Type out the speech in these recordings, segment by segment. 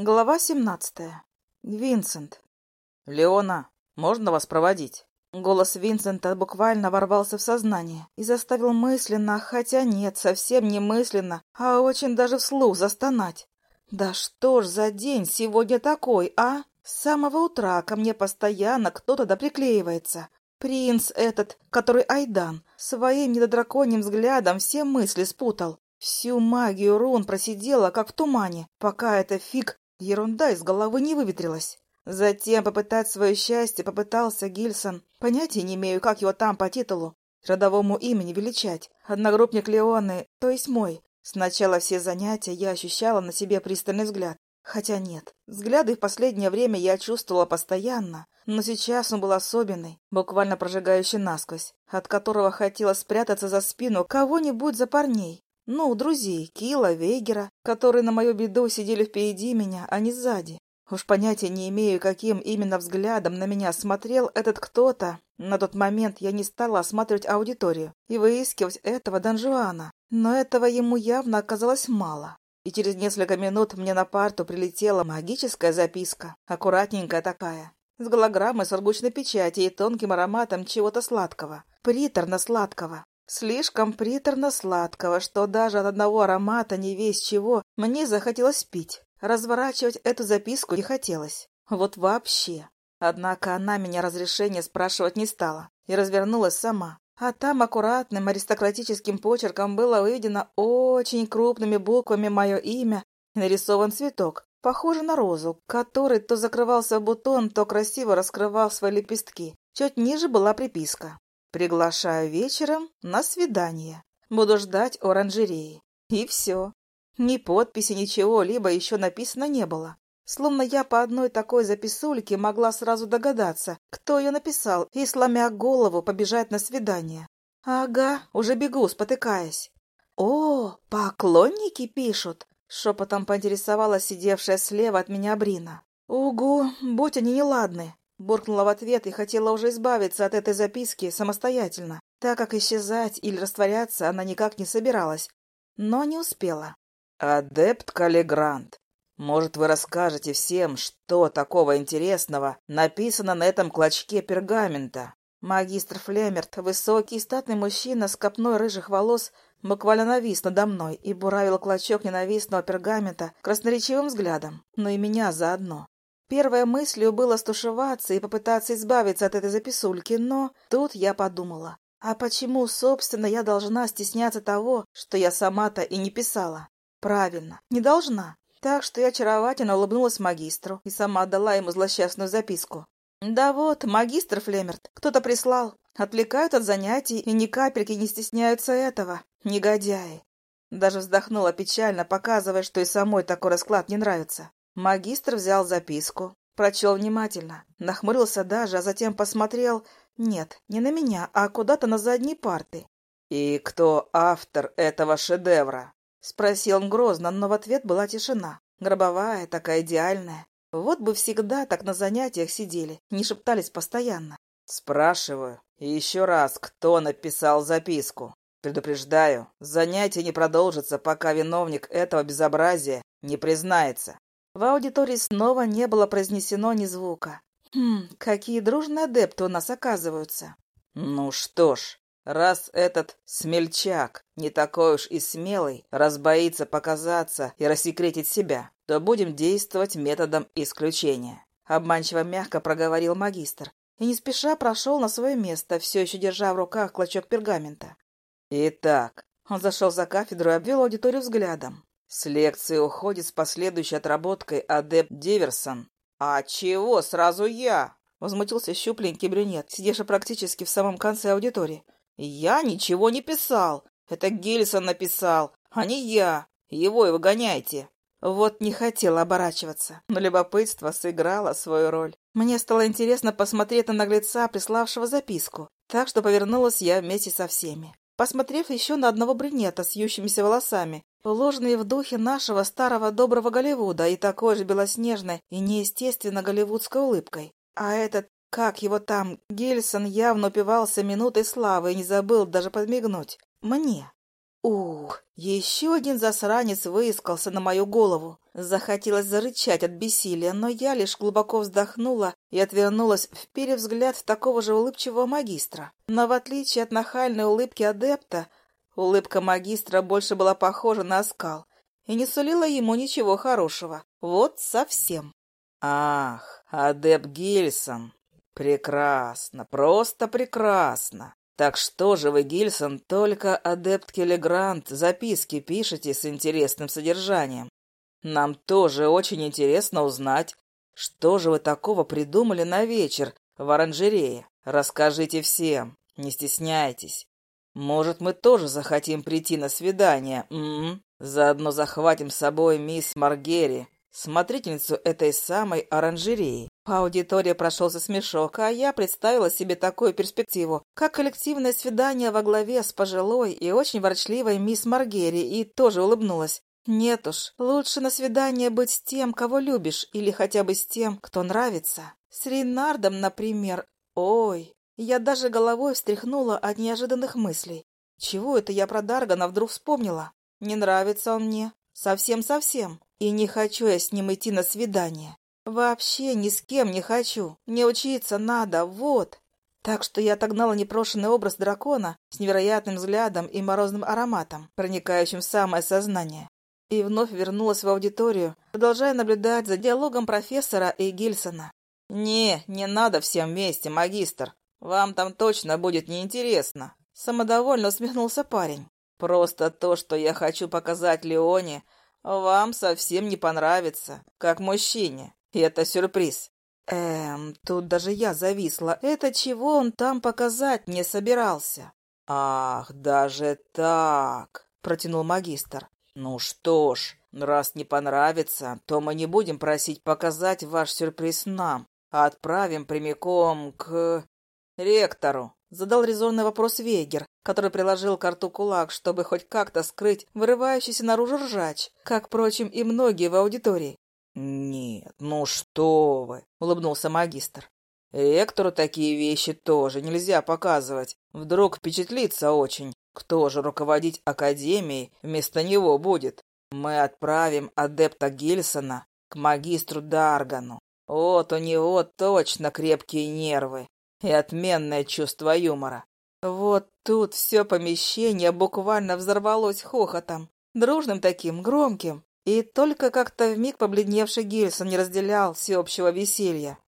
Глава семнадцатая. Винсент. «Леона, можно вас проводить?» Голос Винсента буквально ворвался в сознание и заставил мысленно, хотя нет, совсем не мысленно, а очень даже вслух застонать. «Да что ж за день сегодня такой, а? С самого утра ко мне постоянно кто-то да приклеивается. Принц этот, который Айдан, своим недодраконьим взглядом все мысли спутал. Всю магию рун просидела, как в тумане, пока эта фиг Ерунда из головы не выветрилась. Затем попытать свое счастье попытался Гильсон. Понятия не имею, как его там по титулу, родовому имени величать. Одногруппник Леоны, то есть мой. Сначала все занятия я ощущала на себе пристальный взгляд. Хотя нет, взгляды в последнее время я чувствовала постоянно, но сейчас он был особенный, буквально прожигающий насквозь, от которого хотелось спрятаться за спину кого-нибудь за парней, ну, друзей, Кила, Вейгера, которые на мою беду сидели впереди меня, а не сзади. Уж понятия не имею, каким именно взглядом на меня смотрел этот кто-то. На тот момент я не стала осматривать аудиторию и выискивать этого Донжуана, но этого ему явно оказалось мало. И через несколько минут мне на парту прилетела магическая записка, аккуратненькая такая, с голограммой сургучной печати и тонким ароматом чего-то сладкого, приторно-сладкого. Слишком приторно-сладкого, что даже от одного аромата не весь чего мне захотелось пить. Разворачивать эту записку не хотелось. Вот вообще. Однако она меня разрешения спрашивать не стала и развернулась сама. А там аккуратным аристократическим почерком было выведено очень крупными буквами мое имя и нарисован цветок, похожий на розу, который то закрывался в бутон, то красиво раскрывал свои лепестки. Чуть ниже была приписка. Приглашаю вечером на свидание. Буду ждать оранжереи. И все. Ни подписи, ничего, либо еще написано не было. Словно я по одной такой записульке могла сразу догадаться, кто ее написал, и, сломя голову, побежать на свидание. Ага, уже бегу, спотыкаясь. «О, поклонники пишут!» — шепотом поинтересовалась сидевшая слева от меня Брина. «Угу, будь они неладны. Буркнула в ответ и хотела уже избавиться от этой записки самостоятельно, так как исчезать или растворяться она никак не собиралась, но не успела. «Адепт Каллигрант, может, вы расскажете всем, что такого интересного написано на этом клочке пергамента?» Магистр Флемерт, высокий статный мужчина с копной рыжих волос, буквально навис надо мной и буравил клочок ненавистного пергамента красноречивым взглядом, но и меня заодно. Первой мыслью было стушеваться и попытаться избавиться от этой записульки, но тут я подумала, а почему, собственно, я должна стесняться того, что я сама-то и не писала? Правильно, не должна. Так что я очаровательно улыбнулась магистру и сама отдала ему злосчастную записку. Да вот, магистр Флемерт, кто-то прислал. Отвлекают от занятий и ни капельки не стесняются этого. Негодяи. Даже вздохнула печально, показывая, что и самой такой расклад не нравится. Магистр взял записку, прочел внимательно, нахмурился даже, а затем посмотрел, нет, не на меня, а куда-то на задние парты. «И кто автор этого шедевра?» — спросил он грозно, но в ответ была тишина. Гробовая, такая идеальная. Вот бы всегда так на занятиях сидели, не шептались постоянно. «Спрашиваю еще раз, кто написал записку. Предупреждаю, занятие не продолжится, пока виновник этого безобразия не признается. В аудитории снова не было произнесено ни звука. Хм, какие дружные адепты у нас оказываются. Ну что ж, раз этот смельчак не такой уж и смелый, раз боится показаться и рассекретить себя, то будем действовать методом исключения. Обманчиво мягко проговорил магистр и не спеша прошел на свое место, все еще держа в руках клочок пергамента. Итак, он зашел за кафедру и обвел аудиторию взглядом. С лекции уходит с последующей отработкой адепт Диверсон. «А чего сразу я?» — возмутился щупленький брюнет, сидевший практически в самом конце аудитории. «Я ничего не писал. Это Гильсон написал, а не я. Его и выгоняйте». Вот не хотела оборачиваться, но любопытство сыграло свою роль. Мне стало интересно посмотреть на наглеца, приславшего записку, так что повернулась я вместе со всеми. Посмотрев еще на одного брюнета с ющимися волосами, уложенные в духе нашего старого доброго Голливуда и такой же белоснежной и неестественно голливудской улыбкой. А этот, как его там, Гельсон явно упивался минутой славы и не забыл даже подмигнуть. Мне. Ух, еще один засранец выискался на мою голову. Захотелось зарычать от бессилия, но я лишь глубоко вздохнула и отвернулась, вперев взгляд такого же улыбчивого магистра. Но в отличие от нахальной улыбки адепта, улыбка магистра больше была похожа на оскал и не сулила ему ничего хорошего. Вот совсем. «Ах, адепт Гильсон! Прекрасно, просто прекрасно! Так что же вы, Гильсон, только адепт Келегрант записки пишете с интересным содержанием? Нам тоже очень интересно узнать, что же вы такого придумали на вечер в оранжерее. Расскажите всем, не стесняйтесь. Может, мы тоже захотим прийти на свидание, м, -м, -м. Заодно захватим с собой мисс Маргери, смотрительницу этой самой оранжереи. По аудитории прошелся смешок, а я представила себе такую перспективу, как коллективное свидание во главе с пожилой и очень ворчливой мисс Маргери, и тоже улыбнулась. Нет уж, лучше на свидание быть с тем, кого любишь, или хотя бы с тем, кто нравится. С Рейнардом, например. Ой, я даже головой встряхнула от неожиданных мыслей. Чего это я про Даргана вдруг вспомнила? Не нравится он мне. Совсем-совсем. И не хочу я с ним идти на свидание. Вообще ни с кем не хочу. Не учиться надо, вот. Так что я отогнала непрошенный образ дракона с невероятным взглядом и морозным ароматом, проникающим в самое сознание. И вновь вернулась в аудиторию, продолжая наблюдать за диалогом профессора и Гильсона. «Не, не надо всем вместе, магистр. Вам там точно будет неинтересно», — самодовольно усмехнулся парень. «Просто то, что я хочу показать Леоне, вам совсем не понравится, как мужчине. И это сюрприз. Эм, тут даже я зависла. Это чего он там показать не собирался? Ах, даже так, протянул магистр. Ну что ж, раз не понравится, то мы не будем просить показать ваш сюрприз нам, а отправим прямиком к ректору. Задал резонный вопрос Вегер, который приложил к рту кулак, чтобы хоть как-то скрыть вырывающийся наружу ржач, как, впрочем, и многие в аудитории. «Нет, ну что вы!» — улыбнулся магистр. «Ректору такие вещи тоже нельзя показывать. Вдруг впечатлится очень. Кто же руководить академией вместо него будет? Мы отправим адепта Гильсона к магистру Даргану. Вот у него точно крепкие нервы и отменное чувство юмора. Вот тут все помещение буквально взорвалось хохотом, дружным таким, громким. И только как-то вмиг побледневший Гильсон не разделял всеобщего веселья.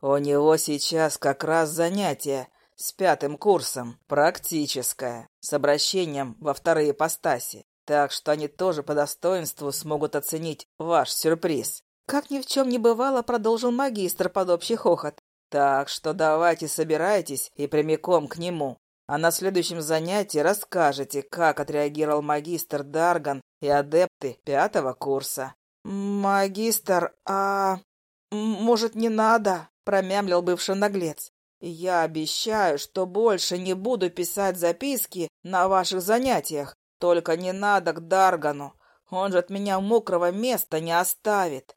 «У него сейчас как раз занятие с пятым курсом, практическое, с обращением во вторые постаси, так что они тоже по достоинству смогут оценить ваш сюрприз». Как ни в чем не бывало, продолжил магистр под общий хохот. «Так что давайте собирайтесь и прямиком к нему а на следующем занятии расскажете, как отреагировал магистр Дарган и адепты пятого курса. «Магистр, а... может, не надо?» — промямлил бывший наглец. «Я обещаю, что больше не буду писать записки на ваших занятиях. Только не надо к Даргану. Он же от меня мокрого места не оставит».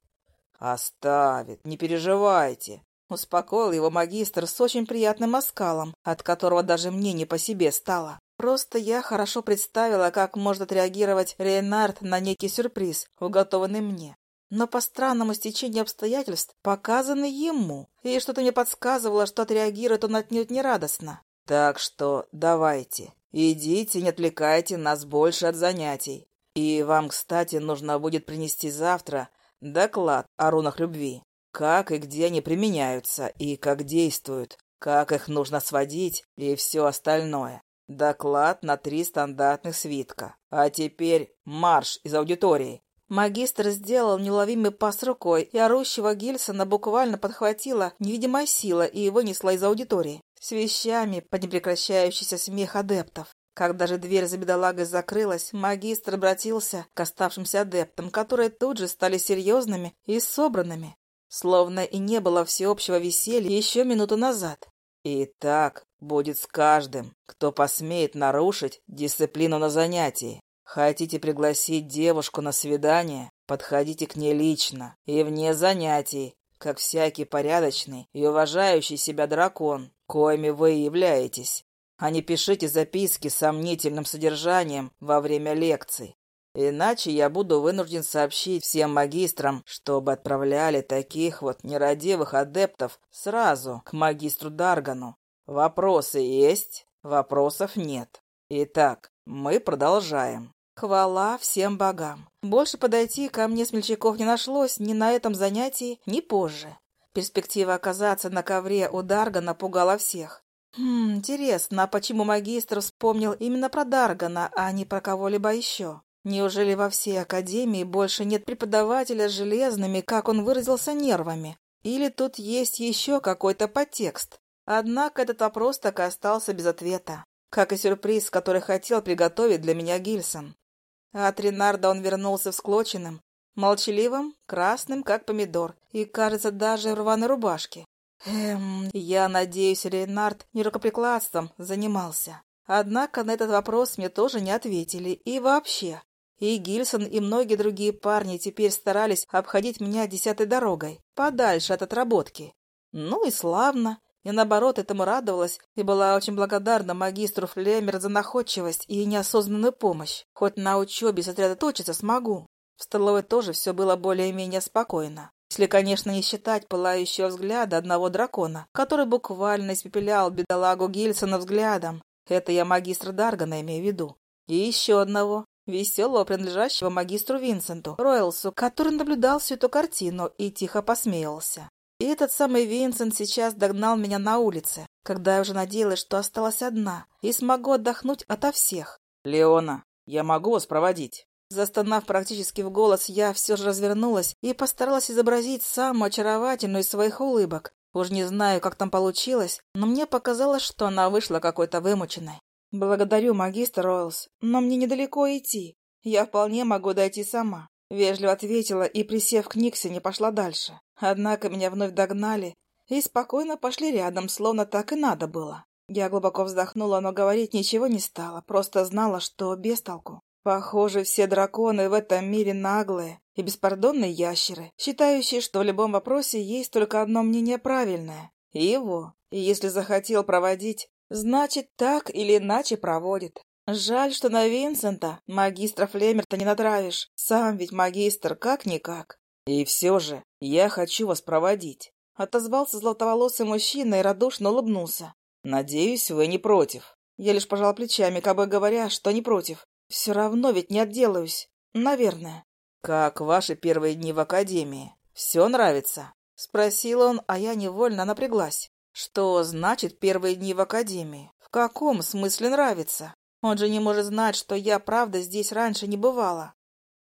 «Оставит, не переживайте. Успокоил его магистр с очень приятным оскалом, от которого даже мне не по себе стало. Просто я хорошо представила, как может отреагировать Рейнард на некий сюрприз, уготованный мне. Но по странному стечению обстоятельств показаны ему, и что-то мне подсказывало, что отреагирует он отнюдь не радостно. Так что давайте, идите, не отвлекайте нас больше от занятий. И вам, кстати, нужно будет принести завтра доклад о рунах любви. Как и где они применяются, и как действуют, как их нужно сводить и все остальное. Доклад на три стандартных свитка. А теперь марш из аудитории. Магистр сделал неуловимый пас рукой, и орущего Гильсона буквально подхватила невидимая сила и вынесла из аудитории с вещами под непрекращающийся смех адептов. Когда же дверь за бедолагой закрылась, магистр обратился к оставшимся адептам, которые тут же стали серьезными и собранными. Словно и не было всеобщего веселья еще минуту назад. И так будет с каждым, кто посмеет нарушить дисциплину на занятии. Хотите пригласить девушку на свидание? Подходите к ней лично и вне занятий, как всякий порядочный и уважающий себя дракон, коими вы являетесь. а не пишите записки с сомнительным содержанием во время лекций. Иначе я буду вынужден сообщить всем магистрам, чтобы отправляли таких вот нерадивых адептов сразу к магистру Даргану. Вопросы есть, вопросов нет. Итак, мы продолжаем. Хвала всем богам. Больше подойти ко мне смельчаков не нашлось ни на этом занятии, ни позже. Перспектива оказаться на ковре у Даргана пугала всех. Хм, интересно, а почему магистр вспомнил именно про Даргана, а не про кого-либо еще? Неужели во всей академии больше нет преподавателя с железными, как он выразился, нервами? Или тут есть еще какой-то подтекст? Однако этот вопрос так и остался без ответа, как и сюрприз, который хотел приготовить для меня Гильсон. От Ренарда он вернулся всклоченным, молчаливым, красным, как помидор, и, кажется, даже в рваной рубашке. Эм, я надеюсь, Ренард не рукоприкладством занимался. Однако на этот вопрос мне тоже не ответили. И вообще, и Гильсон, и многие другие парни теперь старались обходить меня десятой дорогой, подальше от отработки. Ну и славно. Я, наоборот, этому радовалась и была очень благодарна магистру Флемер за находчивость и неосознанную помощь. Хоть на учебе сосредоточиться смогу. В столовой тоже все было более-менее спокойно. Если, конечно, не считать пылающего взгляда одного дракона, который буквально испепелял бедолагу Гильсона взглядом. Это я магистра Даргана имею в виду. И еще одного, веселого, принадлежащего магистру Винсенту, Ройлсу, который наблюдал всю эту картину и тихо посмеялся. И этот самый Винсент сейчас догнал меня на улице, когда я уже надеялась, что осталась одна и смогу отдохнуть ото всех. «Леона, я могу вас проводить?» Застонав практически в голос, я все же развернулась и постаралась изобразить самую очаровательную из своих улыбок. Уж не знаю, как там получилось, но мне показалось, что она вышла какой-то вымученной. «Благодарю, магистр Ройлс, но мне недалеко идти. Я вполне могу дойти сама», — вежливо ответила и, присев к Никсе, не пошла дальше. Однако меня вновь догнали и спокойно пошли рядом, словно так и надо было. Я глубоко вздохнула, но говорить ничего не стала, просто знала, что без толку. Похоже, все драконы в этом мире наглые и беспардонные ящеры, считающие, что в любом вопросе есть только одно мнение правильное — его. И если захотел проводить, Значит, так или иначе проводит. Жаль, что на Винсента магистра Флемерта не натравишь. Сам ведь магистр, как-никак. И все же я хочу вас проводить. Отозвался золотоволосый мужчина и радушно улыбнулся. Надеюсь, вы не против. Я лишь пожал плечами, как бы говоря, что не против. Все равно ведь не отделаюсь. Наверное. Как ваши первые дни в академии? Все нравится? Спросил он, а я невольно напряглась. Что значит первые дни в академии? В каком смысле нравится? Он же не может знать, что я, правда, здесь раньше не бывала.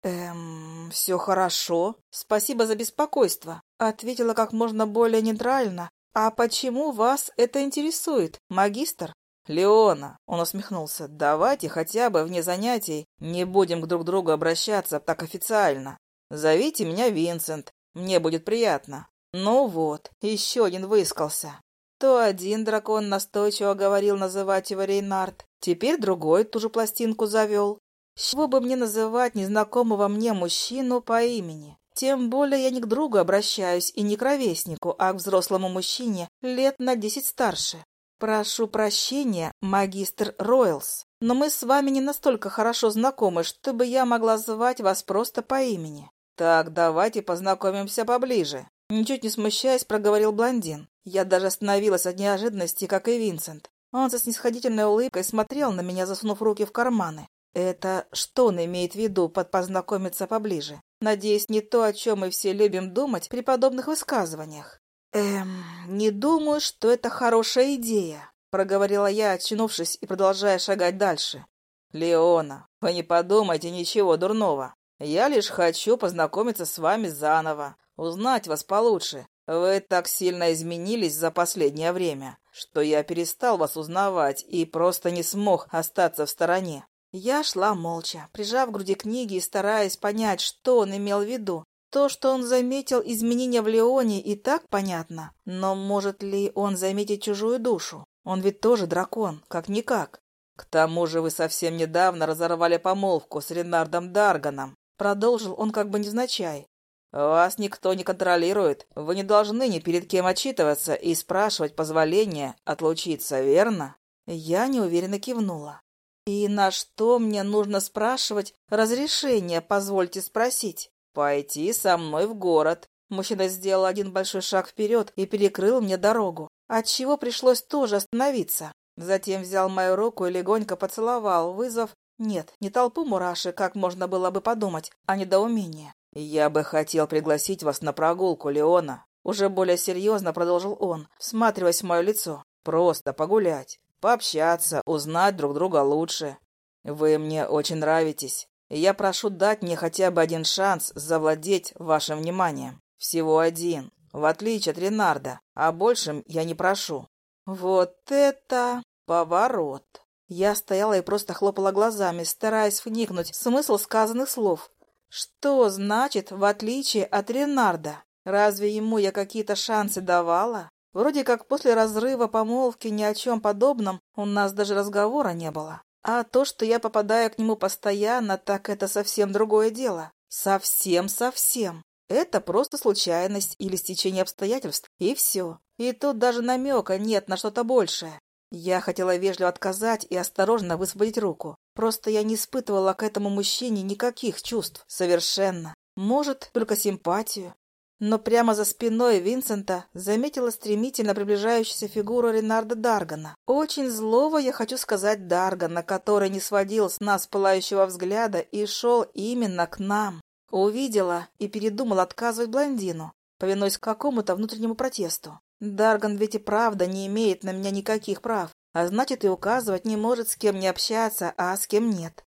Эм, все хорошо. Спасибо за беспокойство. Ответила как можно более нейтрально. А почему вас это интересует, магистр? Леона, он усмехнулся, давайте хотя бы вне занятий не будем к друг другу обращаться так официально. Зовите меня Винсент, мне будет приятно. Ну вот, еще один выискался. То один дракон настойчиво говорил называть его Рейнард, теперь другой ту же пластинку завел. С чего бы мне называть незнакомого мне мужчину по имени? Тем более я не к другу обращаюсь и не к ровеснику, а к взрослому мужчине лет на десять старше. Прошу прощения, магистр Ройлс, но мы с вами не настолько хорошо знакомы, чтобы я могла звать вас просто по имени. Так, давайте познакомимся поближе. Ничуть не смущаясь, проговорил блондин. Я даже остановилась от неожиданности, как и Винсент. Он со снисходительной улыбкой смотрел на меня, засунув руки в карманы. Это что он имеет в виду под познакомиться поближе? Надеюсь, не то, о чем мы все любим думать при подобных высказываниях. Эм, не думаю, что это хорошая идея, проговорила я, очнувшись и продолжая шагать дальше. Леона, вы не подумайте ничего дурного. Я лишь хочу познакомиться с вами заново, узнать вас получше, вы так сильно изменились за последнее время, что я перестал вас узнавать и просто не смог остаться в стороне. Я шла молча, прижав к груди книги и стараясь понять, что он имел в виду. То, что он заметил изменения в Леоне, и так понятно. Но может ли он заметить чужую душу? Он ведь тоже дракон, как-никак. К тому же вы совсем недавно разорвали помолвку с Ренардом Дарганом. Продолжил он как бы невзначай. «Вас никто не контролирует. Вы не должны ни перед кем отчитываться и спрашивать позволения отлучиться, верно?» Я неуверенно кивнула. «И на что мне нужно спрашивать разрешение, позвольте спросить?» «Пойти со мной в город». Мужчина сделал один большой шаг вперед и перекрыл мне дорогу, отчего пришлось тоже остановиться. Затем взял мою руку и легонько поцеловал, вызвав... Нет, не толпу мурашек, как можно было бы подумать, а недоумение. «Я бы хотел пригласить вас на прогулку, Леона», — уже более серьезно продолжил он, всматриваясь в мое лицо. «Просто погулять, пообщаться, узнать друг друга лучше. Вы мне очень нравитесь, и я прошу дать мне хотя бы один шанс завладеть вашим вниманием. Всего один, в отличие от Ренарда, а большим я не прошу». «Вот это поворот!» Я стояла и просто хлопала глазами, стараясь вникнуть в смысл сказанных слов. Что значит «в отличие от Ренарда»? Разве ему я какие-то шансы давала? Вроде как после разрыва помолвки ни о чем подобном у нас даже разговора не было. А то, что я попадаю к нему постоянно, так это совсем другое дело. Совсем-совсем. Это просто случайность или стечение обстоятельств, и все. И тут даже намека нет на что-то большее. Я хотела вежливо отказать и осторожно высвободить руку. Просто я не испытывала к этому мужчине никаких чувств. Совершенно. Может, только симпатию. Но прямо за спиной Винсента заметила стремительно приближающуюся фигуру Ренарда Даргана. Очень злого, я хочу сказать, Даргана, который не сводил с нас пылающего взгляда и шел именно к нам. Увидела и передумала отказывать блондину, повинуясь какому-то внутреннему протесту. Дарган ведь и правда не имеет на меня никаких прав, а значит и указывать не может, с кем не общаться, а с кем нет.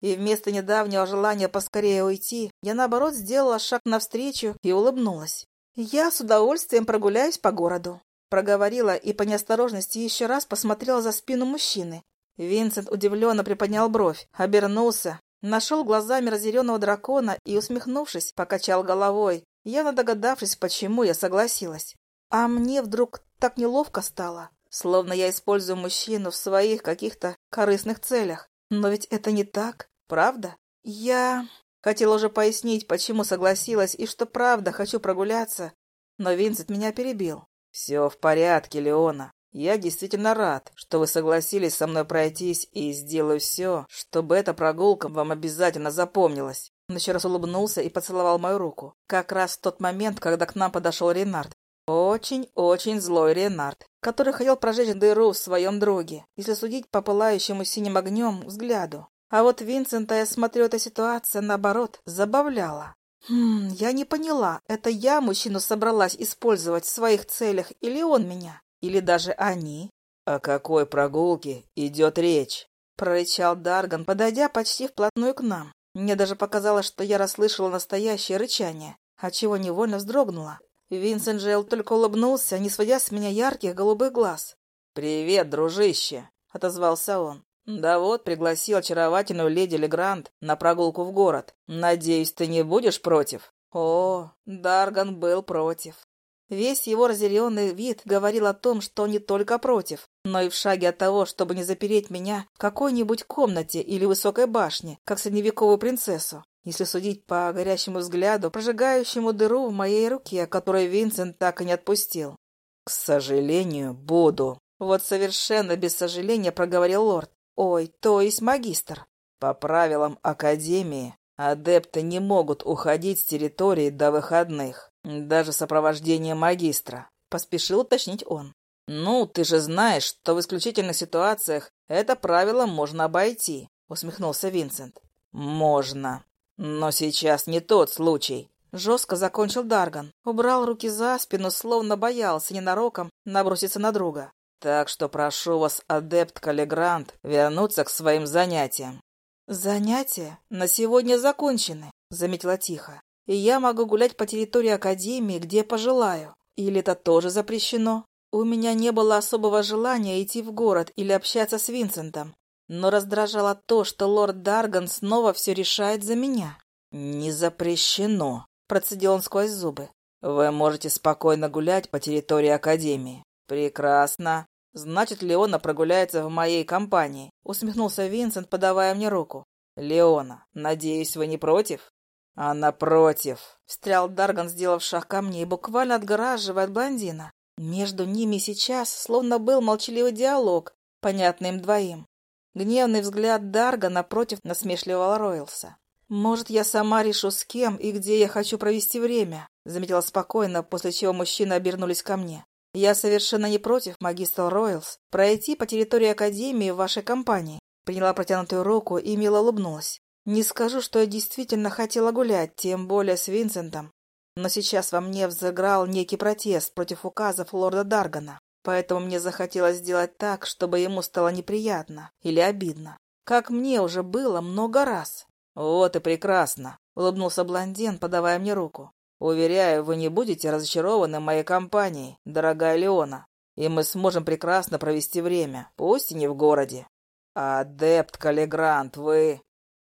И вместо недавнего желания поскорее уйти, я, наоборот, сделала шаг навстречу и улыбнулась. «Я с удовольствием прогуляюсь по городу», — проговорила и по неосторожности еще раз посмотрела за спину мужчины. Винсент удивленно приподнял бровь, обернулся, нашел глазами разъяренного дракона и, усмехнувшись, покачал головой, явно догадавшись, почему я согласилась. А мне вдруг так неловко стало, словно я использую мужчину в своих каких-то корыстных целях. Но ведь это не так, правда? Я хотела уже пояснить, почему согласилась и что правда хочу прогуляться, но Винсент меня перебил. «Все в порядке, Леона. Я действительно рад, что вы согласились со мной пройтись и сделаю все, чтобы эта прогулка вам обязательно запомнилась». Он еще раз улыбнулся и поцеловал мою руку. Как раз в тот момент, когда к нам подошел Ренард. Очень-очень злой Ренард, который хотел прожечь дыру в своем друге, если судить по пылающему синим огнем взгляду. А вот Винсента, я смотрю, эта ситуация, наоборот, забавляла. Хм, я не поняла, это я мужчину собралась использовать в своих целях или он меня? Или даже они? «О какой прогулке идет речь?» — прорычал Дарган, подойдя почти вплотную к нам. Мне даже показалось, что я расслышала настоящее рычание, отчего невольно вздрогнула. Винсент Джейл только улыбнулся, не сводя с меня ярких голубых глаз. «Привет, дружище!» — отозвался он. «Да вот, пригласил очаровательную леди Легрант на прогулку в город. Надеюсь, ты не будешь против?» О, Дарган был против. Весь его разъяренный вид говорил о том, что не только против, но и в шаге от того, чтобы не запереть меня в какой-нибудь комнате или высокой башне, как средневековую принцессу если судить по горящему взгляду, прожигающему дыру в моей руке, которую Винсент так и не отпустил. «К сожалению, буду». Вот совершенно без сожаления проговорил лорд. «Ой, то есть магистр». «По правилам Академии, адепты не могут уходить с территории до выходных, даже сопровождение магистра», — поспешил уточнить он. «Ну, ты же знаешь, что в исключительных ситуациях это правило можно обойти», — усмехнулся Винсент. «Можно», «Но сейчас не тот случай», — жестко закончил Дарган. Убрал руки за спину, словно боялся ненароком наброситься на друга. «Так что прошу вас, адепт Каллигрант, вернуться к своим занятиям». «Занятия на сегодня закончены», — заметила тихо. «И я могу гулять по территории Академии, где пожелаю. Или это тоже запрещено?» У меня не было особого желания идти в город или общаться с Винсентом, но раздражало то, что лорд Дарган снова все решает за меня. «Не запрещено», — процедил он сквозь зубы. «Вы можете спокойно гулять по территории Академии». «Прекрасно. Значит, Леона прогуляется в моей компании», — усмехнулся Винсент, подавая мне руку. «Леона, надеюсь, вы не против?» «Она против», — встрял Дарган, сделав шаг ко мне и буквально отгораживая от блондина. Между ними сейчас словно был молчаливый диалог, понятный им двоим. Гневный взгляд Дарга напротив насмешливого Ройлса. «Может, я сама решу, с кем и где я хочу провести время», — заметила спокойно, после чего мужчины обернулись ко мне. «Я совершенно не против, магистр Ройлс, пройти по территории Академии в вашей компании». Приняла протянутую руку и мило улыбнулась. Не скажу, что я действительно хотела гулять, тем более с Винсентом. Но сейчас во мне взыграл некий протест против указов лорда Даргана. Поэтому мне захотелось сделать так, чтобы ему стало неприятно или обидно. Как мне уже было много раз. «Вот и прекрасно», — улыбнулся блондин, подавая мне руку. «Уверяю, вы не будете разочарованы моей компанией, дорогая Леона, и мы сможем прекрасно провести время, пусть и не в городе. Адепт Каллигрант, вы...»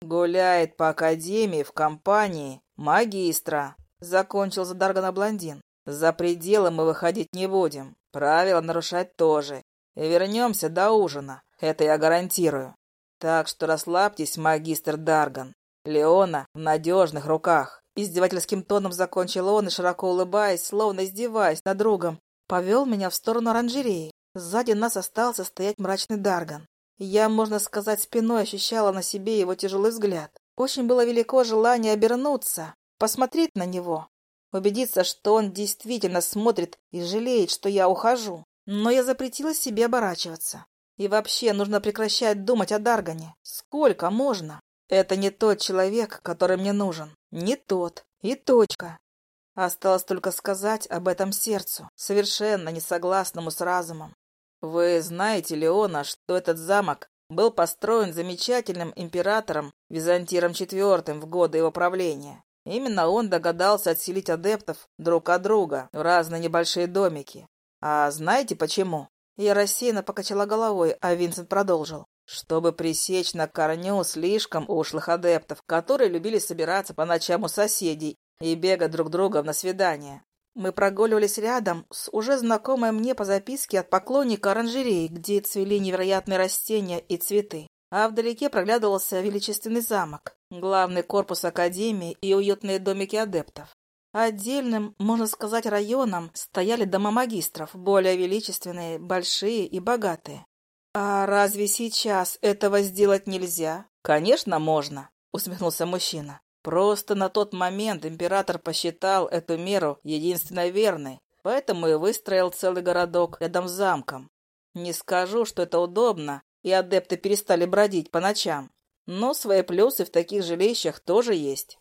«Гуляет по академии в компании магистра», — закончил за Даргана блондин. «За пределы мы выходить не будем, правила нарушать тоже. И вернемся до ужина, это я гарантирую. Так что расслабьтесь, магистр Дарган. Леона в надежных руках. Издевательским тоном закончил он и, широко улыбаясь, словно издеваясь над другом, повел меня в сторону оранжереи. Сзади нас остался стоять мрачный Дарган. Я, можно сказать, спиной ощущала на себе его тяжелый взгляд. Очень было велико желание обернуться, посмотреть на него, убедиться, что он действительно смотрит и жалеет, что я ухожу. Но я запретила себе оборачиваться. И вообще нужно прекращать думать о Даргане. Сколько можно? Это не тот человек, который мне нужен. Не тот. И точка. Осталось только сказать об этом сердцу, совершенно несогласному с разумом. Вы знаете, Леона, что этот замок был построен замечательным императором Византиром IV в годы его правления. Именно он догадался отселить адептов друг от друга в разные небольшие домики. А знаете почему? Я рассеянно покачала головой, а Винсент продолжил. Чтобы пресечь на корню слишком ушлых адептов, которые любили собираться по ночам у соседей и бегать друг другом на свидания. Мы прогуливались рядом с уже знакомой мне по записке от поклонника оранжереи, где цвели невероятные растения и цветы. А вдалеке проглядывался величественный замок, главный корпус академии и уютные домики адептов. Отдельным, можно сказать, районом стояли дома магистров, более величественные, большие и богатые. «А разве сейчас этого сделать нельзя?» «Конечно, можно», — усмехнулся мужчина. «Просто на тот момент император посчитал эту меру единственно верной, поэтому и выстроил целый городок рядом с замком. Не скажу, что это удобно, и адепты перестали бродить по ночам, но свои плюсы в таких жилищах тоже есть.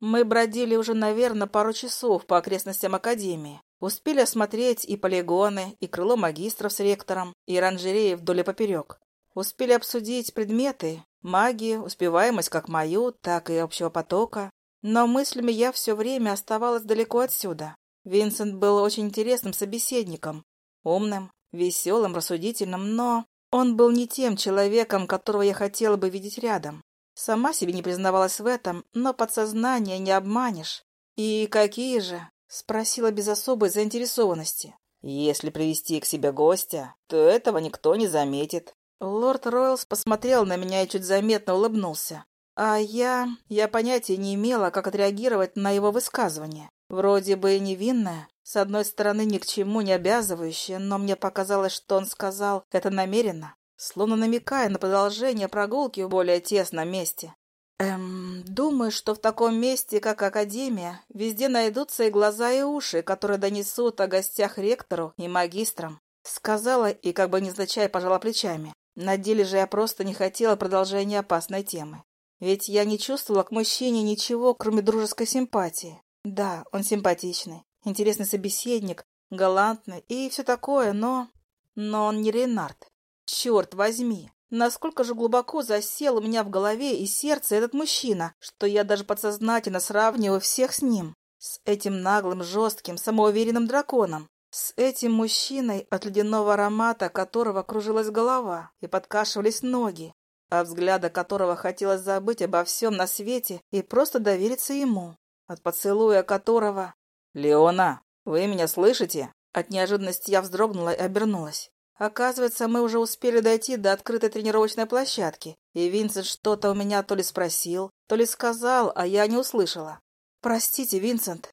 Мы бродили уже, наверное, пару часов по окрестностям Академии. Успели осмотреть и полигоны, и крыло магистров с ректором, и оранжереи вдоль и поперек. Успели обсудить предметы, магию, успеваемость как мою, так и общего потока. Но мыслями я все время оставалась далеко отсюда. Винсент был очень интересным собеседником. Умным, веселым, рассудительным, но он был не тем человеком, которого я хотела бы видеть рядом. Сама себе не признавалась в этом, но подсознание не обманешь. «И какие же?» — спросила без особой заинтересованности. «Если привести к себе гостя, то этого никто не заметит». Лорд Ройлс посмотрел на меня и чуть заметно улыбнулся. А я... я понятия не имела, как отреагировать на его высказывание. Вроде бы невинное, с одной стороны ни к чему не обязывающее, но мне показалось, что он сказал это намеренно словно намекая на продолжение прогулки в более тесном месте. Эм, думаю, что в таком месте, как Академия, везде найдутся и глаза, и уши, которые донесут о гостях ректору и магистрам. Сказала и как бы незначай пожала плечами. На деле же я просто не хотела продолжения опасной темы. Ведь я не чувствовала к мужчине ничего, кроме дружеской симпатии. Да, он симпатичный, интересный собеседник, галантный и все такое, но... Но он не Ренард. Черт возьми! Насколько же глубоко засел у меня в голове и сердце этот мужчина, что я даже подсознательно сравниваю всех с ним. С этим наглым, жестким, самоуверенным драконом. С этим мужчиной, от ледяного аромата которого кружилась голова и подкашивались ноги, от взгляда которого хотелось забыть обо всем на свете и просто довериться ему, от поцелуя которого... «Леона, вы меня слышите?» От неожиданности я вздрогнула и обернулась. Оказывается, мы уже успели дойти до открытой тренировочной площадки, и Винсент что-то у меня то ли спросил, то ли сказал, а я не услышала. «Простите, Винсент,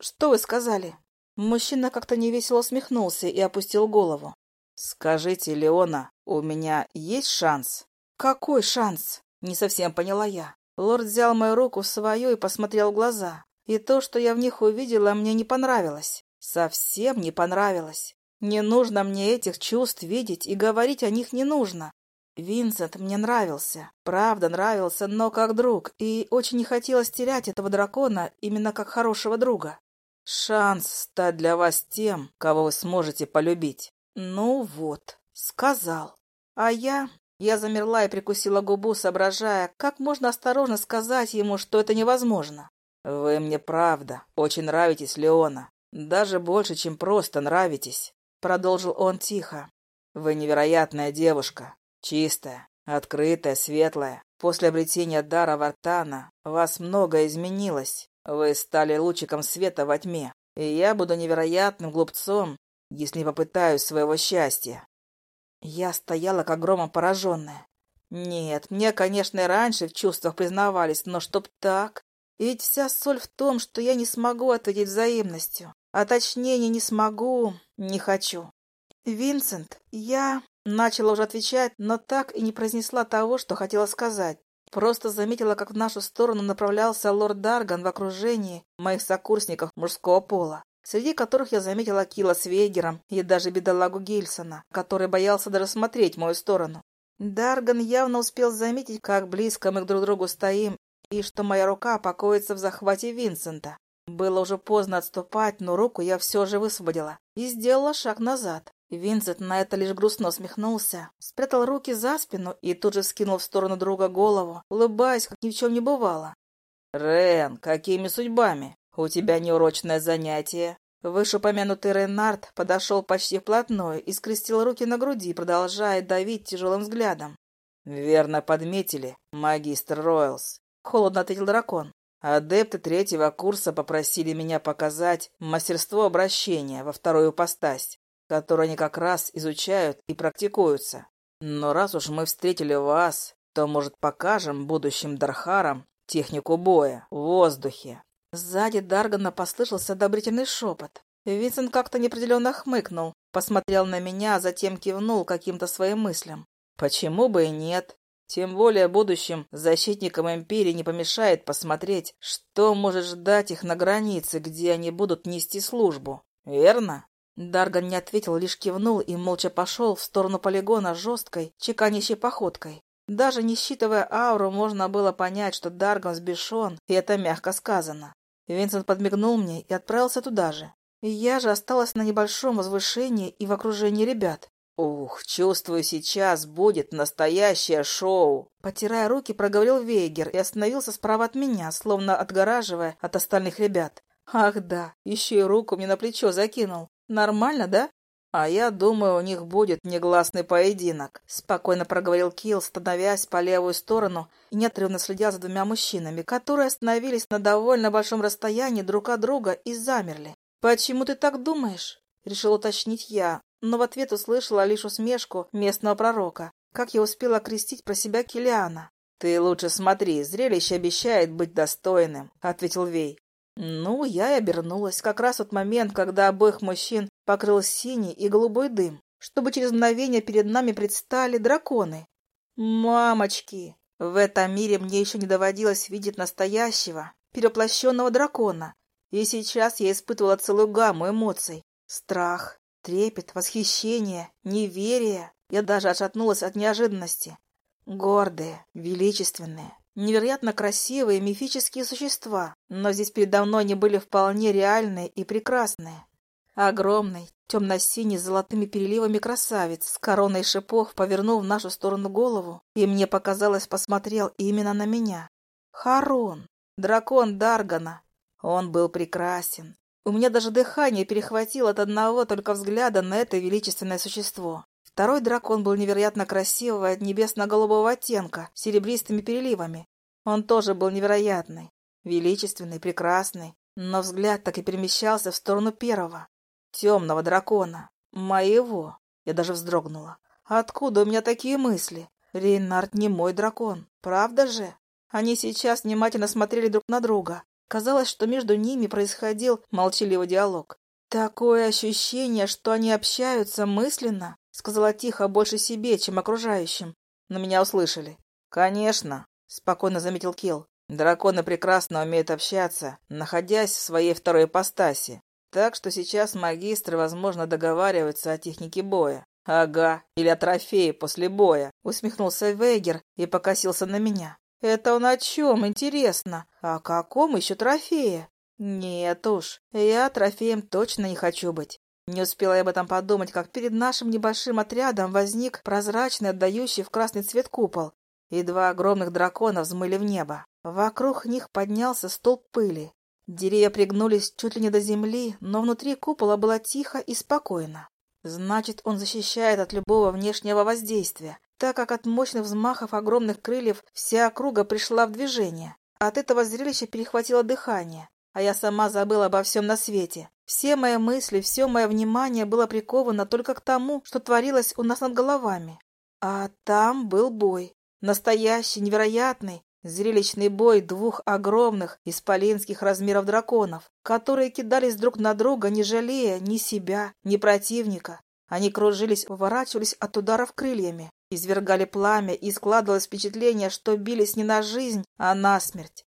что вы сказали?» Мужчина как-то невесело усмехнулся и опустил голову. «Скажите, Леона, у меня есть шанс?» «Какой шанс?» — не совсем поняла я. Лорд взял мою руку в свою и посмотрел в глаза. И то, что я в них увидела, мне не понравилось. Совсем не понравилось. Не нужно мне этих чувств видеть, и говорить о них не нужно. Винсент мне нравился, правда нравился, но как друг, и очень не хотелось терять этого дракона именно как хорошего друга. Шанс стать для вас тем, кого вы сможете полюбить. Ну вот, сказал. А я... Я замерла и прикусила губу, соображая, как можно осторожно сказать ему, что это невозможно. «Вы мне правда очень нравитесь, Леона. Даже больше, чем просто нравитесь», — продолжил он тихо. «Вы невероятная девушка. Чистая, открытая, светлая. После обретения дара Вартана вас многое изменилось. Вы стали лучиком света во тьме. И я буду невероятным глупцом, если не попытаюсь своего счастья. Я стояла как громом пораженная. Нет, мне, конечно, раньше в чувствах признавались, но чтоб так... Ведь вся соль в том, что я не смогу ответить взаимностью. А точнее, не смогу, не хочу. Винсент, я... Начала уже отвечать, но так и не произнесла того, что хотела сказать. Просто заметила, как в нашу сторону направлялся лорд Дарган в окружении моих сокурсников мужского пола, среди которых я заметила Кила с Вейгером и даже бедолагу Гильсона, который боялся даже смотреть в мою сторону. Дарган явно успел заметить, как близко мы друг к другу стоим, и что моя рука покоится в захвате Винсента. Было уже поздно отступать, но руку я все же высвободила и сделала шаг назад. Винсент на это лишь грустно усмехнулся, спрятал руки за спину и тут же скинул в сторону друга голову, улыбаясь, как ни в чем не бывало. «Рен, какими судьбами? У тебя неурочное занятие?» Вышеупомянутый Ренард подошел почти вплотную и скрестил руки на груди, продолжая давить тяжелым взглядом. «Верно подметили, магистр Ройлс», — холодно ответил дракон. «Адепты третьего курса попросили меня показать мастерство обращения во вторую постасть которые они как раз изучают и практикуются. Но раз уж мы встретили вас, то, может, покажем будущим Дархарам технику боя в воздухе. Сзади Даргана послышался одобрительный шепот. Винсент как-то неопределенно хмыкнул, посмотрел на меня, а затем кивнул каким-то своим мыслям. Почему бы и нет? Тем более будущим защитникам Империи не помешает посмотреть, что может ждать их на границе, где они будут нести службу. Верно? Дарган не ответил, лишь кивнул и молча пошел в сторону полигона жесткой, чеканящей походкой. Даже не считывая ауру, можно было понять, что Дарган сбешен, и это мягко сказано. Винсент подмигнул мне и отправился туда же. Я же осталась на небольшом возвышении и в окружении ребят. «Ух, чувствую, сейчас будет настоящее шоу!» Потирая руки, проговорил Вейгер и остановился справа от меня, словно отгораживая от остальных ребят. «Ах да, еще и руку мне на плечо закинул. Нормально, да? А я думаю, у них будет негласный поединок, спокойно проговорил Килл, становясь по левую сторону и неотрывно следя за двумя мужчинами, которые остановились на довольно большом расстоянии друг от друга и замерли. Почему ты так думаешь? решил уточнить я, но в ответ услышала лишь усмешку местного пророка, как я успела крестить про себя Килиана. «Ты лучше смотри, зрелище обещает быть достойным», — ответил Вей. Ну, я и обернулась как раз в тот момент, когда обоих мужчин покрыл синий и голубой дым, чтобы через мгновение перед нами предстали драконы. Мамочки! В этом мире мне еще не доводилось видеть настоящего, переплощенного дракона, и сейчас я испытывала целую гамму эмоций. Страх, трепет, восхищение, неверие. Я даже отшатнулась от неожиданности. Гордые, величественные, Невероятно красивые мифические существа, но здесь передо мной они были вполне реальные и прекрасные. Огромный, темно-синий с золотыми переливами красавец с короной шипов повернул в нашу сторону голову, и мне показалось, посмотрел именно на меня. Харон, дракон Даргана. Он был прекрасен. У меня даже дыхание перехватило от одного только взгляда на это величественное существо. Второй дракон был невероятно красивого небесно-голубого оттенка, с серебристыми переливами. Он тоже был невероятный, величественный, прекрасный, но взгляд так и перемещался в сторону первого, темного дракона, моего. Я даже вздрогнула. Откуда у меня такие мысли? Рейнард не мой дракон, правда же? Они сейчас внимательно смотрели друг на друга. Казалось, что между ними происходил молчаливый диалог. Такое ощущение, что они общаются мысленно, сказала тихо больше себе, чем окружающим. Но меня услышали. «Конечно», — спокойно заметил Килл. «Драконы прекрасно умеют общаться, находясь в своей второй ипостаси. Так что сейчас магистры, возможно, договариваются о технике боя. Ага, или о трофее после боя», — усмехнулся Вейгер и покосился на меня. «Это он о чем, интересно? О каком еще трофее?» «Нет уж, я трофеем точно не хочу быть. Не успела я об этом подумать, как перед нашим небольшим отрядом возник прозрачный, отдающий в красный цвет купол, и два огромных дракона взмыли в небо. Вокруг них поднялся столб пыли. Деревья пригнулись чуть ли не до земли, но внутри купола было тихо и спокойно. Значит, он защищает от любого внешнего воздействия, так как от мощных взмахов огромных крыльев вся округа пришла в движение. От этого зрелища перехватило дыхание, а я сама забыла обо всем на свете. Все мои мысли, все мое внимание было приковано только к тому, что творилось у нас над головами. А там был бой. Настоящий, невероятный, зрелищный бой двух огромных исполинских размеров драконов, которые кидались друг на друга, не жалея ни себя, ни противника. Они кружились, уворачивались от ударов крыльями, извергали пламя, и складывалось впечатление, что бились не на жизнь, а на смерть.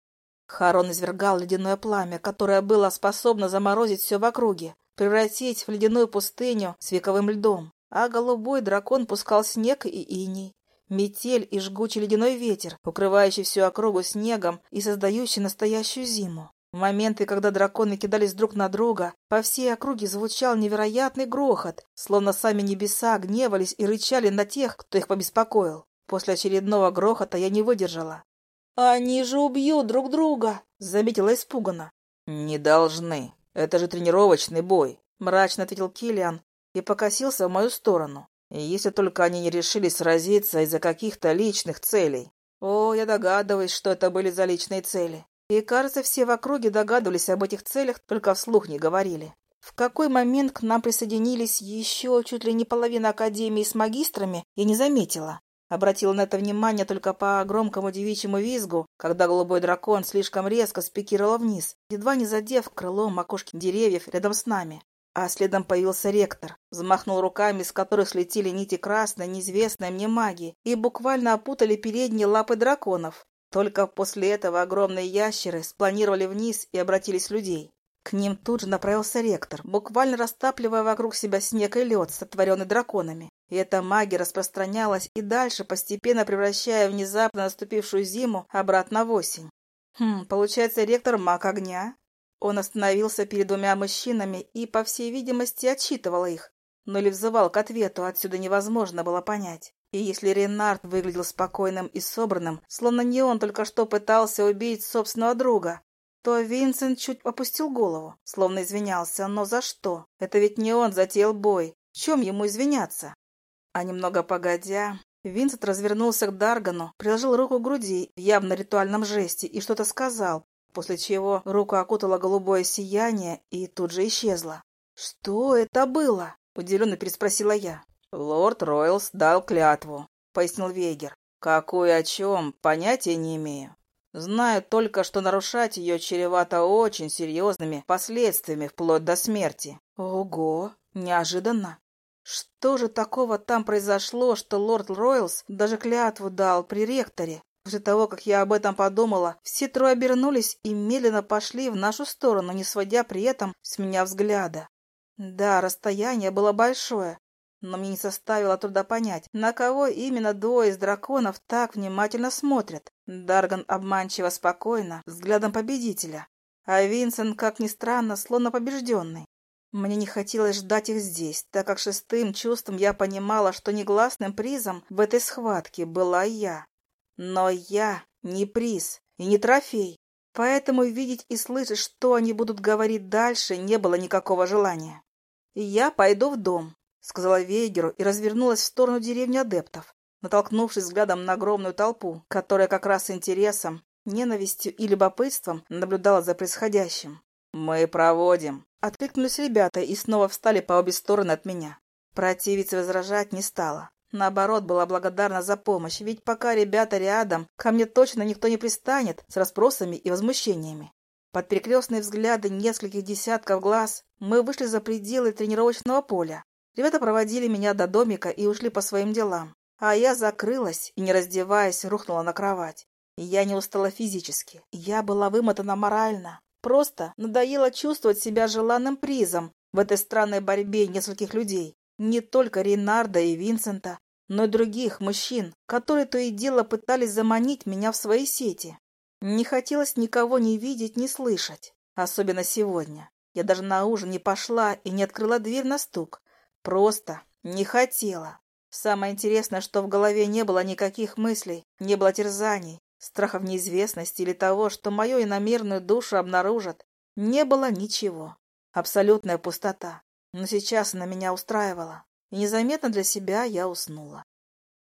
Харон извергал ледяное пламя, которое было способно заморозить все в округе, превратить в ледяную пустыню с вековым льдом. А голубой дракон пускал снег и иней, метель и жгучий ледяной ветер, укрывающий всю округу снегом и создающий настоящую зиму. В моменты, когда драконы кидались друг на друга, по всей округе звучал невероятный грохот, словно сами небеса гневались и рычали на тех, кто их побеспокоил. После очередного грохота я не выдержала. «Они же убьют друг друга!» — заметила испуганно. «Не должны. Это же тренировочный бой», — мрачно ответил Киллиан и покосился в мою сторону. «Если только они не решили сразиться из-за каких-то личных целей». «О, я догадываюсь, что это были за личные цели. И, кажется, все в округе догадывались об этих целях, только вслух не говорили. В какой момент к нам присоединились еще чуть ли не половина Академии с магистрами, я не заметила. Обратила на это внимание только по громкому девичьему визгу, когда голубой дракон слишком резко спикировал вниз, едва не задев крылом макушки деревьев рядом с нами. А следом появился ректор, взмахнул руками, с которых слетели нити красной, неизвестной мне магии, и буквально опутали передние лапы драконов. Только после этого огромные ящеры спланировали вниз и обратились в людей. К ним тут же направился ректор, буквально растапливая вокруг себя снег и лед, сотворенный драконами. И эта магия распространялась и дальше, постепенно превращая внезапно наступившую зиму обратно в осень. Хм, получается, ректор маг огня? Он остановился перед двумя мужчинами и, по всей видимости, отчитывал их. Но ли взывал к ответу, отсюда невозможно было понять. И если Ренард выглядел спокойным и собранным, словно не он только что пытался убить собственного друга, то Винсент чуть опустил голову, словно извинялся. Но за что? Это ведь не он затеял бой. В чем ему извиняться? А немного погодя, Винсент развернулся к Даргану, приложил руку к груди в явно ритуальном жесте и что-то сказал, после чего руку окутало голубое сияние и тут же исчезло. «Что это было?» — удивленно переспросила я. «Лорд Ройлс дал клятву», — пояснил Вейгер. «Какую о чем, понятия не имею. Знаю только, что нарушать ее чревато очень серьезными последствиями вплоть до смерти. Ого, неожиданно. Что же такого там произошло, что лорд Ройлс даже клятву дал при ректоре? После того, как я об этом подумала, все трое обернулись и медленно пошли в нашу сторону, не сводя при этом с меня взгляда. Да, расстояние было большое, но мне не составило труда понять, на кого именно двое из драконов так внимательно смотрят. Дарган обманчиво спокойно, взглядом победителя, а Винсент, как ни странно, словно побежденный. Мне не хотелось ждать их здесь, так как шестым чувством я понимала, что негласным призом в этой схватке была я. Но я не приз и не трофей, поэтому видеть и слышать, что они будут говорить дальше, не было никакого желания. «Я пойду в дом», — сказала Вейгеру и развернулась в сторону деревни адептов, натолкнувшись взглядом на огромную толпу, которая как раз с интересом, ненавистью и любопытством наблюдала за происходящим. «Мы проводим», — откликнулись ребята и снова встали по обе стороны от меня. Противиться возражать не стала. Наоборот, была благодарна за помощь, ведь пока ребята рядом, ко мне точно никто не пристанет с расспросами и возмущениями. Под перекрестные взгляды нескольких десятков глаз мы вышли за пределы тренировочного поля, Ребята проводили меня до домика и ушли по своим делам. А я закрылась и, не раздеваясь, рухнула на кровать. Я не устала физически. Я была вымотана морально. Просто надоело чувствовать себя желанным призом в этой странной борьбе нескольких людей. Не только Ренарда и Винсента, но и других мужчин, которые то и дело пытались заманить меня в свои сети. Не хотелось никого не видеть, не слышать. Особенно сегодня. Я даже на ужин не пошла и не открыла дверь на стук. Просто не хотела. Самое интересное, что в голове не было никаких мыслей, не было терзаний, страхов неизвестности или того, что мою иномерную душу обнаружат. Не было ничего. Абсолютная пустота. Но сейчас она меня устраивала. И незаметно для себя я уснула.